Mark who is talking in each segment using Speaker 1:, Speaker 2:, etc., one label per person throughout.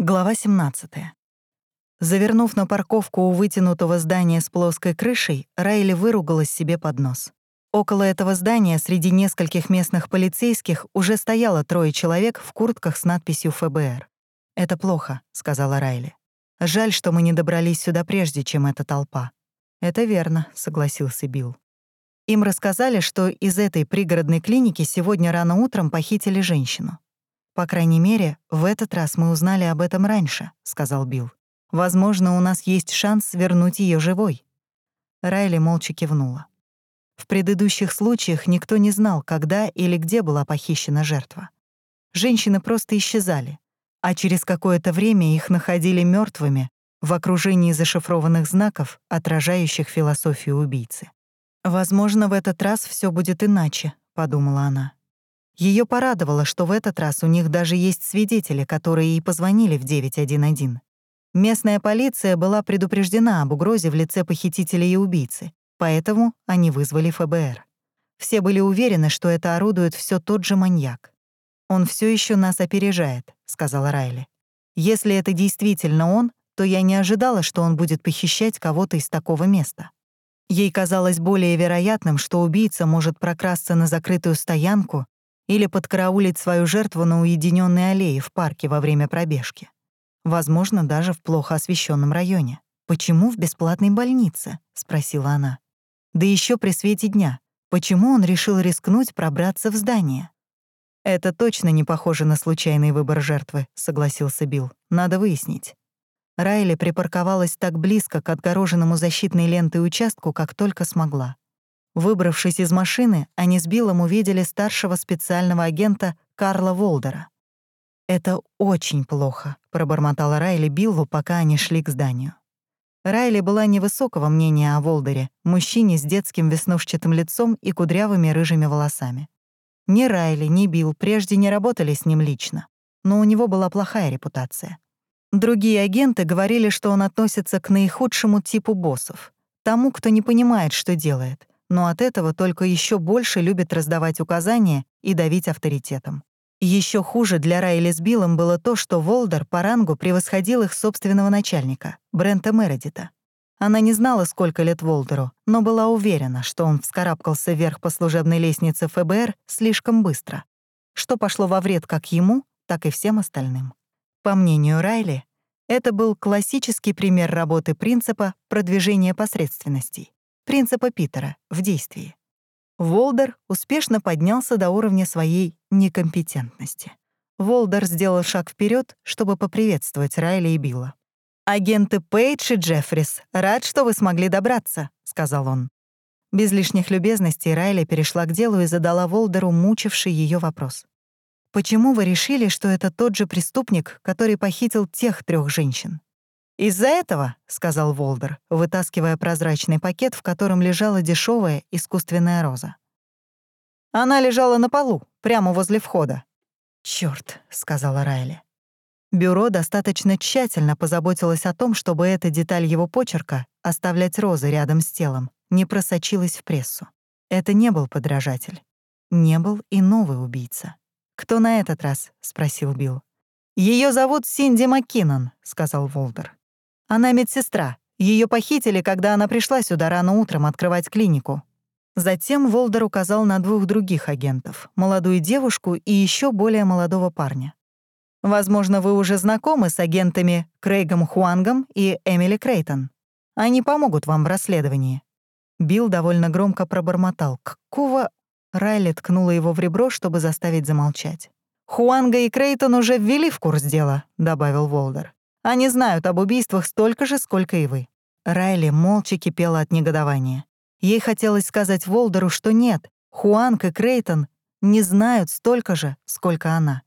Speaker 1: Глава 17. Завернув на парковку у вытянутого здания с плоской крышей, Райли выругалась себе под нос. Около этого здания среди нескольких местных полицейских уже стояло трое человек в куртках с надписью ФБР. «Это плохо», — сказала Райли. «Жаль, что мы не добрались сюда прежде, чем эта толпа». «Это верно», — согласился Билл. Им рассказали, что из этой пригородной клиники сегодня рано утром похитили женщину. «По крайней мере, в этот раз мы узнали об этом раньше», — сказал Билл. «Возможно, у нас есть шанс вернуть ее живой». Райли молча кивнула. В предыдущих случаях никто не знал, когда или где была похищена жертва. Женщины просто исчезали, а через какое-то время их находили мертвыми в окружении зашифрованных знаков, отражающих философию убийцы. «Возможно, в этот раз все будет иначе», — подумала она. Ее порадовало, что в этот раз у них даже есть свидетели, которые и позвонили в 911. Местная полиция была предупреждена об угрозе в лице похитителя и убийцы, поэтому они вызвали ФБР. Все были уверены, что это орудует все тот же маньяк. «Он все еще нас опережает», — сказала Райли. «Если это действительно он, то я не ожидала, что он будет похищать кого-то из такого места». Ей казалось более вероятным, что убийца может прокрасться на закрытую стоянку или подкараулить свою жертву на уединенной аллее в парке во время пробежки. Возможно, даже в плохо освещенном районе. «Почему в бесплатной больнице?» — спросила она. «Да еще при свете дня. Почему он решил рискнуть пробраться в здание?» «Это точно не похоже на случайный выбор жертвы», — согласился Билл. «Надо выяснить». Райли припарковалась так близко к отгороженному защитной лентой участку, как только смогла. Выбравшись из машины, они с Биллом увидели старшего специального агента Карла Волдера. «Это очень плохо», — пробормотала Райли Биллу, пока они шли к зданию. Райли была невысокого мнения о Волдере, мужчине с детским веснушчатым лицом и кудрявыми рыжими волосами. Ни Райли, ни Билл прежде не работали с ним лично, но у него была плохая репутация. Другие агенты говорили, что он относится к наихудшему типу боссов, тому, кто не понимает, что делает, но от этого только еще больше любит раздавать указания и давить авторитетом. Еще хуже для Райли с Биллом было то, что Волдер по рангу превосходил их собственного начальника, Брента Мередита. Она не знала, сколько лет Волдеру, но была уверена, что он вскарабкался вверх по служебной лестнице ФБР слишком быстро, что пошло во вред как ему, так и всем остальным. По мнению Райли, это был классический пример работы принципа продвижения посредственностей принципа Питера в действии. Волдер успешно поднялся до уровня своей некомпетентности. Волдер сделал шаг вперед, чтобы поприветствовать Райли и Билла. «Агенты Пейдж и Джеффрис, рад, что вы смогли добраться», — сказал он. Без лишних любезностей Райли перешла к делу и задала Волдеру мучивший ее вопрос. «Почему вы решили, что это тот же преступник, который похитил тех трех женщин?» «Из-за этого», — сказал Волдер, вытаскивая прозрачный пакет, в котором лежала дешевая искусственная роза. Она лежала на полу, прямо возле входа. «Чёрт», — сказала Райли. Бюро достаточно тщательно позаботилось о том, чтобы эта деталь его почерка, оставлять розы рядом с телом, не просочилась в прессу. Это не был подражатель. Не был и новый убийца. «Кто на этот раз?» — спросил Билл. Ее зовут Синди Маккинон», — сказал Волдер. Она медсестра. Ее похитили, когда она пришла сюда рано утром открывать клинику. Затем Волдер указал на двух других агентов — молодую девушку и еще более молодого парня. Возможно, вы уже знакомы с агентами Крейгом Хуангом и Эмили Крейтон. Они помогут вам в расследовании». Билл довольно громко пробормотал. «Какого...» Райли ткнула его в ребро, чтобы заставить замолчать. «Хуанга и Крейтон уже ввели в курс дела», — добавил Волдер. Они знают об убийствах столько же, сколько и вы». Райли молча кипела от негодования. Ей хотелось сказать Волдеру, что нет, Хуанг и Крейтон не знают столько же, сколько она.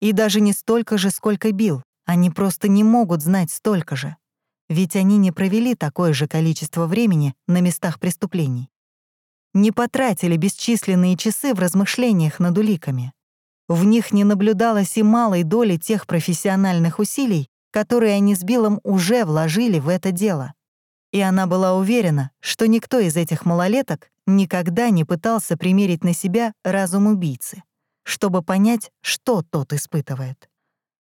Speaker 1: И даже не столько же, сколько Билл. Они просто не могут знать столько же. Ведь они не провели такое же количество времени на местах преступлений. Не потратили бесчисленные часы в размышлениях над уликами. В них не наблюдалось и малой доли тех профессиональных усилий, которые они с Биллом уже вложили в это дело. И она была уверена, что никто из этих малолеток никогда не пытался примерить на себя разум убийцы, чтобы понять, что тот испытывает.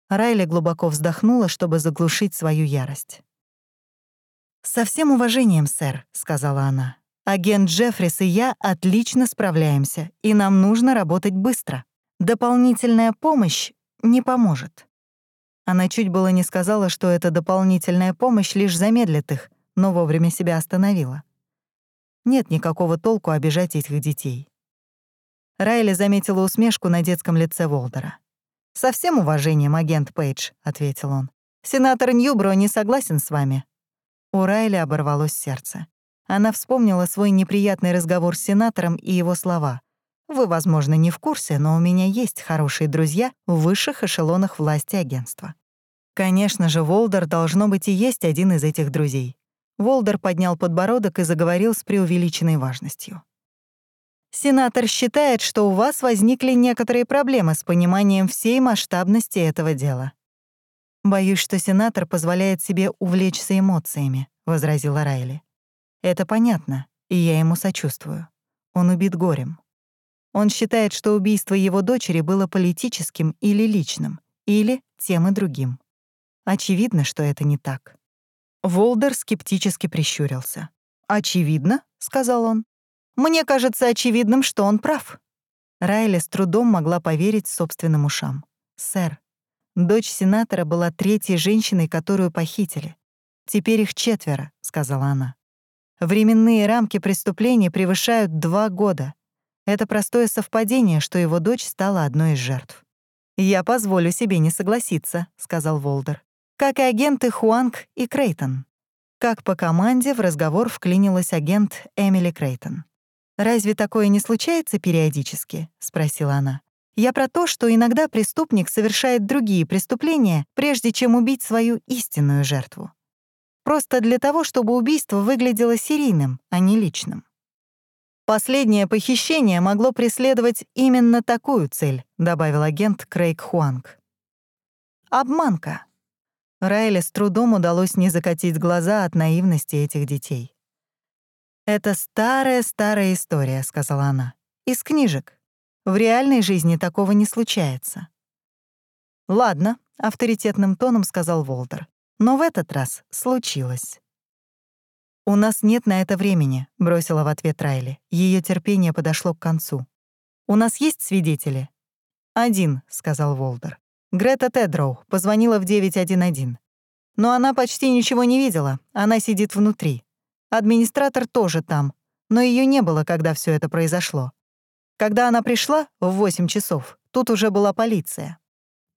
Speaker 1: Райли глубоко вздохнула, чтобы заглушить свою ярость. «Со всем уважением, сэр», — сказала она. «Агент Джеффрис и я отлично справляемся, и нам нужно работать быстро. Дополнительная помощь не поможет». Она чуть было не сказала, что эта дополнительная помощь лишь замедлит их, но вовремя себя остановила. Нет никакого толку обижать этих детей. Райли заметила усмешку на детском лице Волдера. «Со всем уважением, агент Пейдж», — ответил он. «Сенатор Ньюбро не согласен с вами». У Райли оборвалось сердце. Она вспомнила свой неприятный разговор с сенатором и его слова. «Вы, возможно, не в курсе, но у меня есть хорошие друзья в высших эшелонах власти агентства». Конечно же, Волдер должно быть и есть один из этих друзей. Волдер поднял подбородок и заговорил с преувеличенной важностью. Сенатор считает, что у вас возникли некоторые проблемы с пониманием всей масштабности этого дела. «Боюсь, что сенатор позволяет себе увлечься эмоциями», — возразила Райли. «Это понятно, и я ему сочувствую. Он убит горем. Он считает, что убийство его дочери было политическим или личным, или тем и другим. Очевидно, что это не так». Волдер скептически прищурился. «Очевидно», — сказал он. Мне кажется очевидным, что он прав». Райли с трудом могла поверить собственным ушам. «Сэр, дочь сенатора была третьей женщиной, которую похитили. Теперь их четверо», — сказала она. «Временные рамки преступления превышают два года. Это простое совпадение, что его дочь стала одной из жертв». «Я позволю себе не согласиться», — сказал Волдер. «Как и агенты Хуанг и Крейтон». Как по команде в разговор вклинилась агент Эмили Крейтон. «Разве такое не случается периодически?» — спросила она. «Я про то, что иногда преступник совершает другие преступления, прежде чем убить свою истинную жертву. Просто для того, чтобы убийство выглядело серийным, а не личным. Последнее похищение могло преследовать именно такую цель, добавил агент Крейг Хуанг. Обманка. Райле с трудом удалось не закатить глаза от наивности этих детей. «Это старая-старая история», — сказала она. «Из книжек. В реальной жизни такого не случается». «Ладно», — авторитетным тоном сказал Волтер. «Но в этот раз случилось». «У нас нет на это времени», — бросила в ответ Райли. Ее терпение подошло к концу. «У нас есть свидетели?» «Один», — сказал Волтер. «Грета Тедроу позвонила в 911. Но она почти ничего не видела, она сидит внутри. Администратор тоже там, но ее не было, когда все это произошло. Когда она пришла в 8 часов, тут уже была полиция.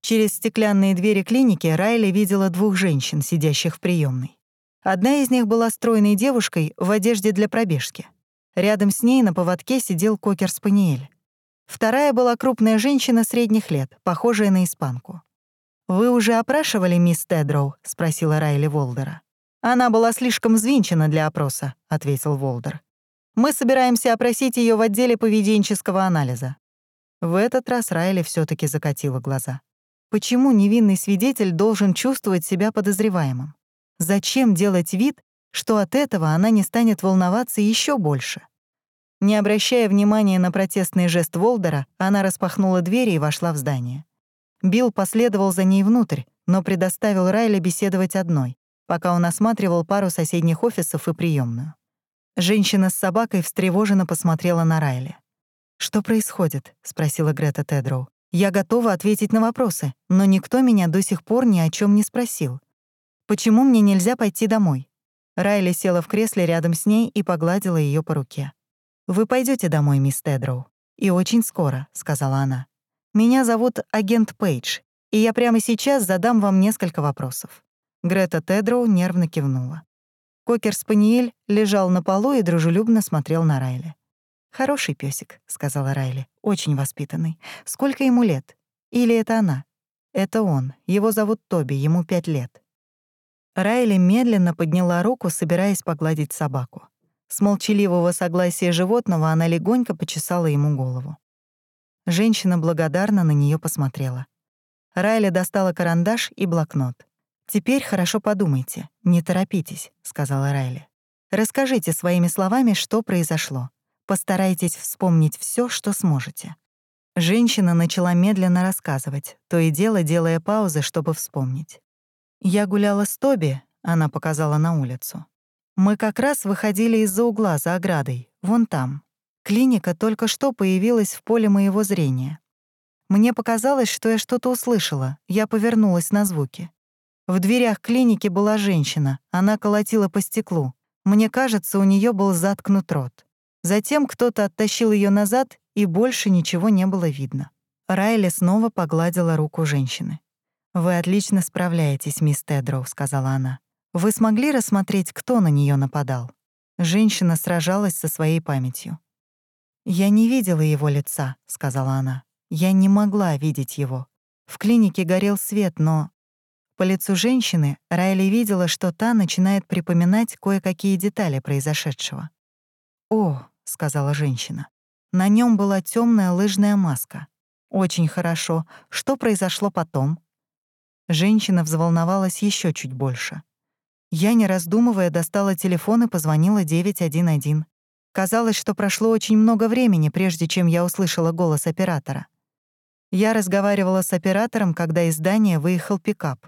Speaker 1: Через стеклянные двери клиники Райли видела двух женщин, сидящих в приемной. Одна из них была стройной девушкой в одежде для пробежки. Рядом с ней на поводке сидел кокер-спаниель. Вторая была крупная женщина средних лет, похожая на испанку. «Вы уже опрашивали мисс Тедроу?» — спросила Райли Волдера. «Она была слишком взвинчена для опроса», — ответил Волдер. «Мы собираемся опросить ее в отделе поведенческого анализа». В этот раз Райли все таки закатила глаза. Почему невинный свидетель должен чувствовать себя подозреваемым? Зачем делать вид, что от этого она не станет волноваться еще больше? Не обращая внимания на протестный жест Волдера, она распахнула двери и вошла в здание. Билл последовал за ней внутрь, но предоставил Райли беседовать одной пока он осматривал пару соседних офисов и приемную. Женщина с собакой встревоженно посмотрела на Райли. «Что происходит?» — спросила Грета Тедроу. «Я готова ответить на вопросы, но никто меня до сих пор ни о чем не спросил. Почему мне нельзя пойти домой?» Райли села в кресле рядом с ней и погладила ее по руке. «Вы пойдете домой, мисс Тедроу. И очень скоро», — сказала она. «Меня зовут агент Пейдж, и я прямо сейчас задам вам несколько вопросов. Грета Тедроу нервно кивнула. Кокер-спаниель лежал на полу и дружелюбно смотрел на Райли. «Хороший песик, сказала Райли, — «очень воспитанный. Сколько ему лет? Или это она?» «Это он. Его зовут Тоби, ему пять лет». Райли медленно подняла руку, собираясь погладить собаку. С молчаливого согласия животного она легонько почесала ему голову. Женщина благодарно на нее посмотрела. Райли достала карандаш и блокнот. «Теперь хорошо подумайте, не торопитесь», — сказала Райли. «Расскажите своими словами, что произошло. Постарайтесь вспомнить все, что сможете». Женщина начала медленно рассказывать, то и дело делая паузы, чтобы вспомнить. «Я гуляла с Тоби», — она показала на улицу. «Мы как раз выходили из-за угла за оградой, вон там. Клиника только что появилась в поле моего зрения. Мне показалось, что я что-то услышала, я повернулась на звуки. В дверях клиники была женщина, она колотила по стеклу. Мне кажется, у нее был заткнут рот. Затем кто-то оттащил ее назад, и больше ничего не было видно. Райли снова погладила руку женщины. «Вы отлично справляетесь, мисс Тедроу», — сказала она. «Вы смогли рассмотреть, кто на нее нападал?» Женщина сражалась со своей памятью. «Я не видела его лица», — сказала она. «Я не могла видеть его. В клинике горел свет, но...» По лицу женщины Райли видела, что та начинает припоминать кое-какие детали произошедшего. «О», — сказала женщина, — «на нем была темная лыжная маска. Очень хорошо. Что произошло потом?» Женщина взволновалась еще чуть больше. Я, не раздумывая, достала телефон и позвонила 911. Казалось, что прошло очень много времени, прежде чем я услышала голос оператора. Я разговаривала с оператором, когда из здания выехал пикап.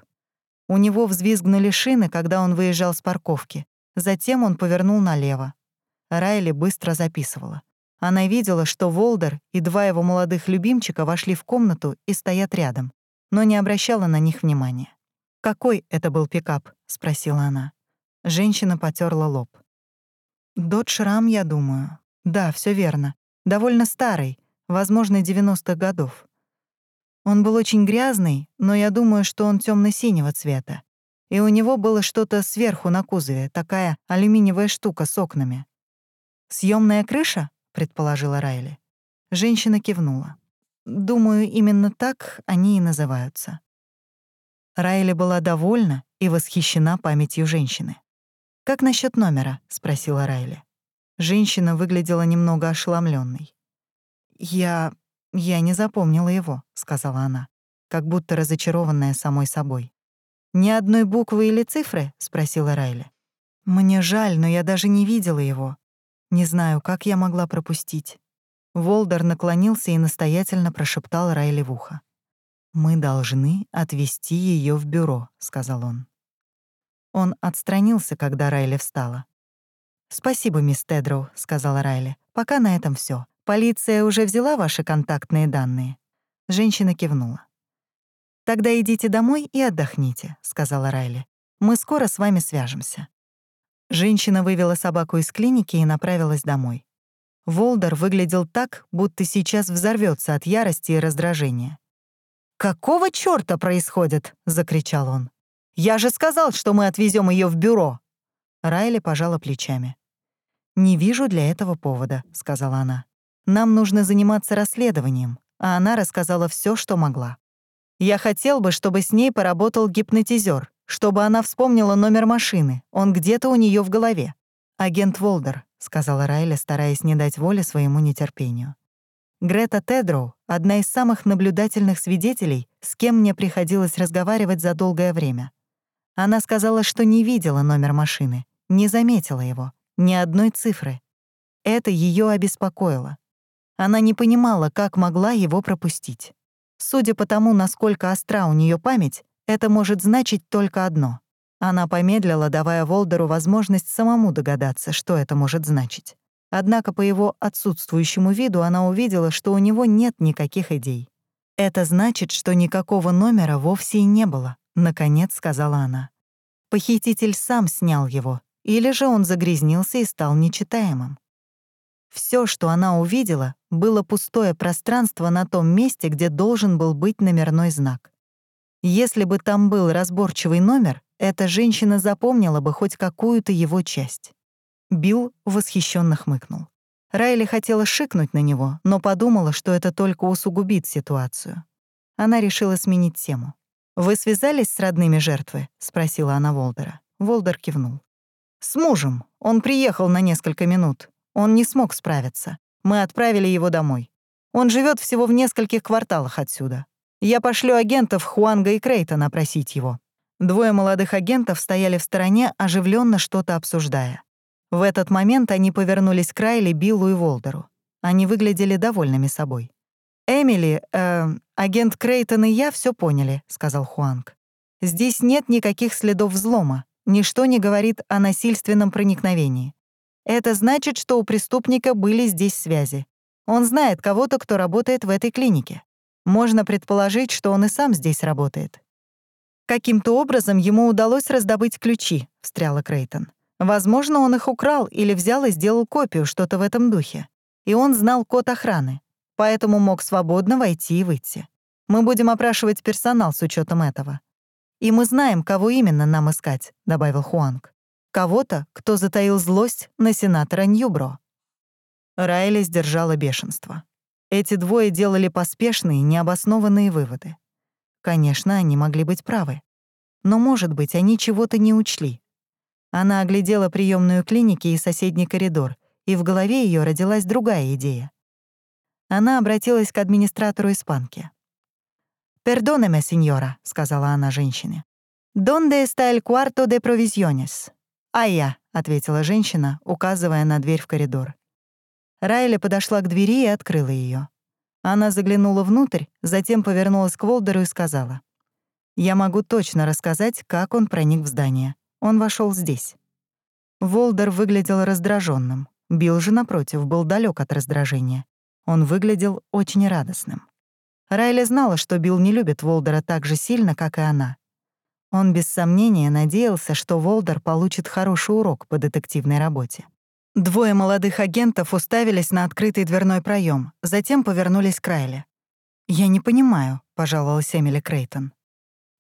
Speaker 1: У него взвизгнули шины, когда он выезжал с парковки. Затем он повернул налево. Райли быстро записывала. Она видела, что Волдер и два его молодых любимчика вошли в комнату и стоят рядом, но не обращала на них внимания. «Какой это был пикап?» — спросила она. Женщина потерла лоб. «Додж Рам, я думаю. Да, все верно. Довольно старый, возможно, 90-х годов. Он был очень грязный, но я думаю, что он темно синего цвета. И у него было что-то сверху на кузове, такая алюминиевая штука с окнами. Съемная крыша?» — предположила Райли. Женщина кивнула. «Думаю, именно так они и называются». Райли была довольна и восхищена памятью женщины. «Как насчет номера?» — спросила Райли. Женщина выглядела немного ошеломленной. «Я... я не запомнила его», — сказала она, как будто разочарованная самой собой. «Ни одной буквы или цифры?» — спросила Райли. «Мне жаль, но я даже не видела его. Не знаю, как я могла пропустить. Волдер наклонился и настоятельно прошептал Райли в ухо. «Мы должны отвезти ее в бюро», — сказал он. Он отстранился, когда Райли встала. «Спасибо, мисс Тедроу», — сказала Райли. «Пока на этом все. Полиция уже взяла ваши контактные данные?» Женщина кивнула. «Тогда идите домой и отдохните», — сказала Райли. «Мы скоро с вами свяжемся». Женщина вывела собаку из клиники и направилась домой. Волдер выглядел так, будто сейчас взорвется от ярости и раздражения. «Какого чёрта происходит?» — закричал он. «Я же сказал, что мы отвезем ее в бюро!» Райли пожала плечами. «Не вижу для этого повода», — сказала она. «Нам нужно заниматься расследованием», а она рассказала все, что могла. «Я хотел бы, чтобы с ней поработал гипнотизер, чтобы она вспомнила номер машины. Он где-то у нее в голове. «Агент Волдер», — сказала Райля, стараясь не дать воли своему нетерпению. Грета Тедроу — одна из самых наблюдательных свидетелей, с кем мне приходилось разговаривать за долгое время. Она сказала, что не видела номер машины, не заметила его, ни одной цифры. Это ее обеспокоило. Она не понимала, как могла его пропустить. Судя по тому, насколько остра у нее память, это может значить только одно. Она помедлила, давая Волдеру возможность самому догадаться, что это может значить. Однако по его отсутствующему виду она увидела, что у него нет никаких идей. «Это значит, что никакого номера вовсе и не было», — наконец сказала она. Похититель сам снял его, или же он загрязнился и стал нечитаемым. Все, что она увидела, было пустое пространство на том месте, где должен был быть номерной знак. Если бы там был разборчивый номер, эта женщина запомнила бы хоть какую-то его часть. Билл восхищенно хмыкнул. Райли хотела шикнуть на него, но подумала, что это только усугубит ситуацию. Она решила сменить тему. «Вы связались с родными жертвы?» — спросила она Волдера. Волдер кивнул. «С мужем. Он приехал на несколько минут. Он не смог справиться. Мы отправили его домой. Он живет всего в нескольких кварталах отсюда. Я пошлю агентов Хуанга и Крейтона просить его». Двое молодых агентов стояли в стороне, оживленно что-то обсуждая. В этот момент они повернулись к Райли, Биллу и Волдеру. Они выглядели довольными собой. «Эмили, э, агент Крейтон и я все поняли», — сказал Хуанг. «Здесь нет никаких следов взлома. Ничто не говорит о насильственном проникновении. Это значит, что у преступника были здесь связи. Он знает кого-то, кто работает в этой клинике. Можно предположить, что он и сам здесь работает. Каким-то образом ему удалось раздобыть ключи, встряла Крейтон. Возможно, он их украл или взял и сделал копию, что-то в этом духе. И он знал код охраны, поэтому мог свободно войти и выйти. Мы будем опрашивать персонал с учетом этого. И мы знаем, кого именно нам искать, добавил Хуанг. Кого-то, кто затаил злость на сенатора Ньюбро. Райли сдержала бешенство. Эти двое делали поспешные, необоснованные выводы. Конечно, они могли быть правы. Но, может быть, они чего-то не учли. Она оглядела приемную клиники и соседний коридор, и в голове ее родилась другая идея. Она обратилась к администратору испанки. «Пердонеме, сеньора», — сказала она женщине. «Донде está el cuarto de provisiones?» «А я», — ответила женщина, указывая на дверь в коридор. Райли подошла к двери и открыла ее. Она заглянула внутрь, затем повернулась к Волдеру и сказала. «Я могу точно рассказать, как он проник в здание. Он вошел здесь». Волдер выглядел раздраженным. Билл же, напротив, был далек от раздражения. Он выглядел очень радостным. Райли знала, что Билл не любит Волдера так же сильно, как и она. Он без сомнения надеялся, что Волдер получит хороший урок по детективной работе. Двое молодых агентов уставились на открытый дверной проем, затем повернулись к Райле. «Я не понимаю», — пожаловалась Эмили Крейтон.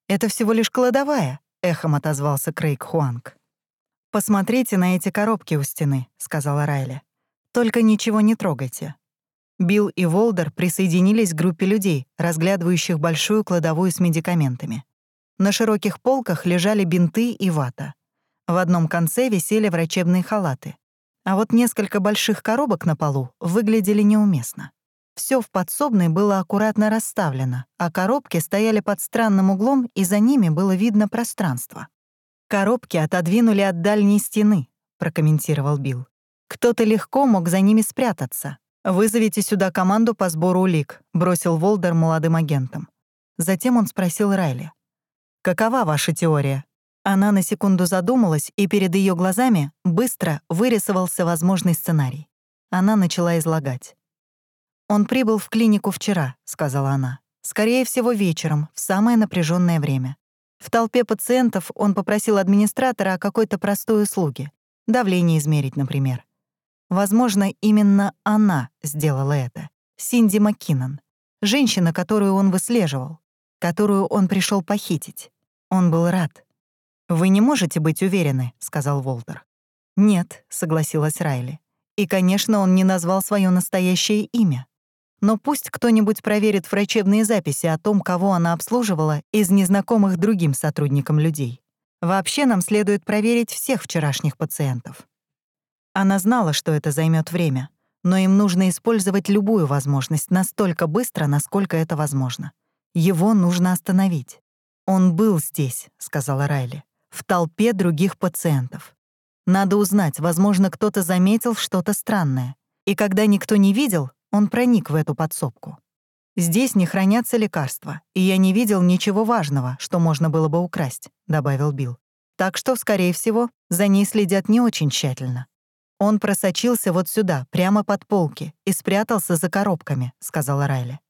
Speaker 1: «Это всего лишь кладовая», — эхом отозвался Крейг Хуанг. «Посмотрите на эти коробки у стены», — сказала Райли. «Только ничего не трогайте». Билл и Волдер присоединились к группе людей, разглядывающих большую кладовую с медикаментами. На широких полках лежали бинты и вата. В одном конце висели врачебные халаты. А вот несколько больших коробок на полу выглядели неуместно. Все в подсобной было аккуратно расставлено, а коробки стояли под странным углом, и за ними было видно пространство. «Коробки отодвинули от дальней стены», — прокомментировал Билл. «Кто-то легко мог за ними спрятаться. Вызовите сюда команду по сбору улик», — бросил Волдер молодым агентам. Затем он спросил Райли. «Какова ваша теория?» Она на секунду задумалась, и перед ее глазами быстро вырисовался возможный сценарий. Она начала излагать. «Он прибыл в клинику вчера», — сказала она. «Скорее всего, вечером, в самое напряженное время. В толпе пациентов он попросил администратора о какой-то простой услуге. Давление измерить, например. Возможно, именно она сделала это. Синди Маккинон. Женщина, которую он выслеживал, которую он пришел похитить. Он был рад. «Вы не можете быть уверены», — сказал Волтер. «Нет», — согласилась Райли. «И, конечно, он не назвал свое настоящее имя. Но пусть кто-нибудь проверит врачебные записи о том, кого она обслуживала из незнакомых другим сотрудникам людей. Вообще нам следует проверить всех вчерашних пациентов». Она знала, что это займет время, но им нужно использовать любую возможность настолько быстро, насколько это возможно. Его нужно остановить. «Он был здесь», — сказала Райли в толпе других пациентов. Надо узнать, возможно, кто-то заметил что-то странное. И когда никто не видел, он проник в эту подсобку. «Здесь не хранятся лекарства, и я не видел ничего важного, что можно было бы украсть», — добавил Билл. «Так что, скорее всего, за ней следят не очень тщательно». «Он просочился вот сюда, прямо под полки, и спрятался за коробками», — сказала Райли.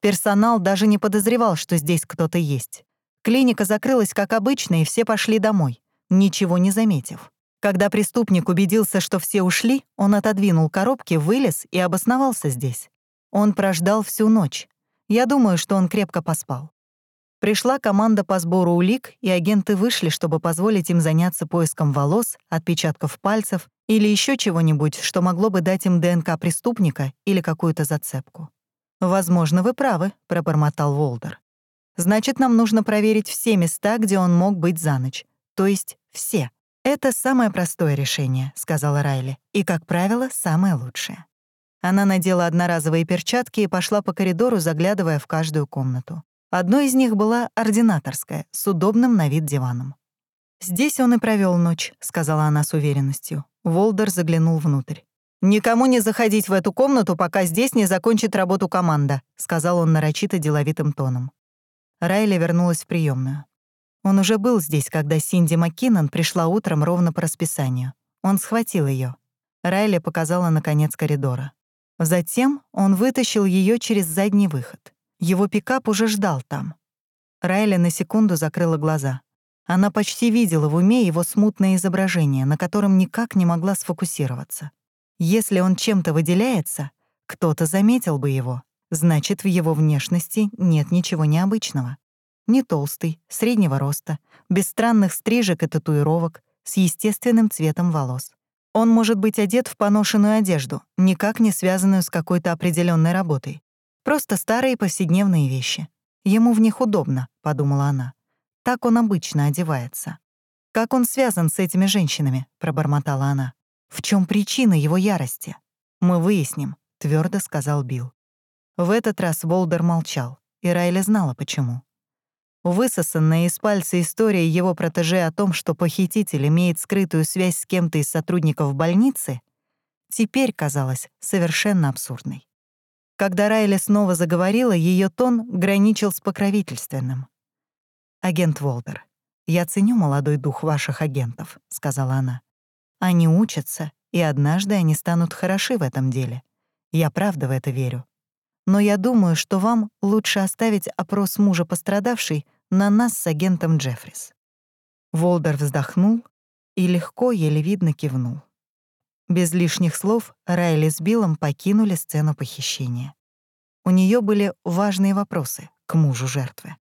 Speaker 1: «Персонал даже не подозревал, что здесь кто-то есть. Клиника закрылась, как обычно, и все пошли домой, ничего не заметив. Когда преступник убедился, что все ушли, он отодвинул коробки, вылез и обосновался здесь. Он прождал всю ночь. Я думаю, что он крепко поспал. Пришла команда по сбору улик, и агенты вышли, чтобы позволить им заняться поиском волос, отпечатков пальцев или еще чего-нибудь, что могло бы дать им ДНК преступника или какую-то зацепку. «Возможно, вы правы», — пробормотал Волдер. Значит, нам нужно проверить все места, где он мог быть за ночь. То есть все. Это самое простое решение, сказала Райли, и, как правило, самое лучшее. Она надела одноразовые перчатки и пошла по коридору, заглядывая в каждую комнату. Одной из них была ординаторская, с удобным на вид диваном. «Здесь он и провел ночь», — сказала она с уверенностью. Волдер заглянул внутрь. «Никому не заходить в эту комнату, пока здесь не закончит работу команда», сказал он нарочито деловитым тоном. Райли вернулась в приемную. Он уже был здесь, когда Синди Маккинон пришла утром ровно по расписанию. Он схватил ее. Райли показала на конец коридора. Затем он вытащил ее через задний выход. Его пикап уже ждал там. Райли на секунду закрыла глаза. Она почти видела в уме его смутное изображение, на котором никак не могла сфокусироваться. Если он чем-то выделяется, кто-то заметил бы его. Значит, в его внешности нет ничего необычного. Не толстый, среднего роста, без странных стрижек и татуировок, с естественным цветом волос. Он может быть одет в поношенную одежду, никак не связанную с какой-то определенной работой. Просто старые повседневные вещи. Ему в них удобно, подумала она. Так он обычно одевается. Как он связан с этими женщинами, пробормотала она. В чем причина его ярости? Мы выясним, твердо сказал Билл. В этот раз Волдер молчал, и Райли знала почему. Высосанная из пальца история его протеже о том, что похититель имеет скрытую связь с кем-то из сотрудников больницы, теперь казалась совершенно абсурдной. Когда Райли снова заговорила, ее тон граничил с покровительственным. «Агент Волдер, я ценю молодой дух ваших агентов», — сказала она. «Они учатся, и однажды они станут хороши в этом деле. Я правда в это верю но я думаю, что вам лучше оставить опрос мужа пострадавшей на нас с агентом Джеффрис». Волдер вздохнул и легко, еле видно кивнул. Без лишних слов Райли с Биллом покинули сцену похищения. У нее были важные вопросы к мужу жертвы.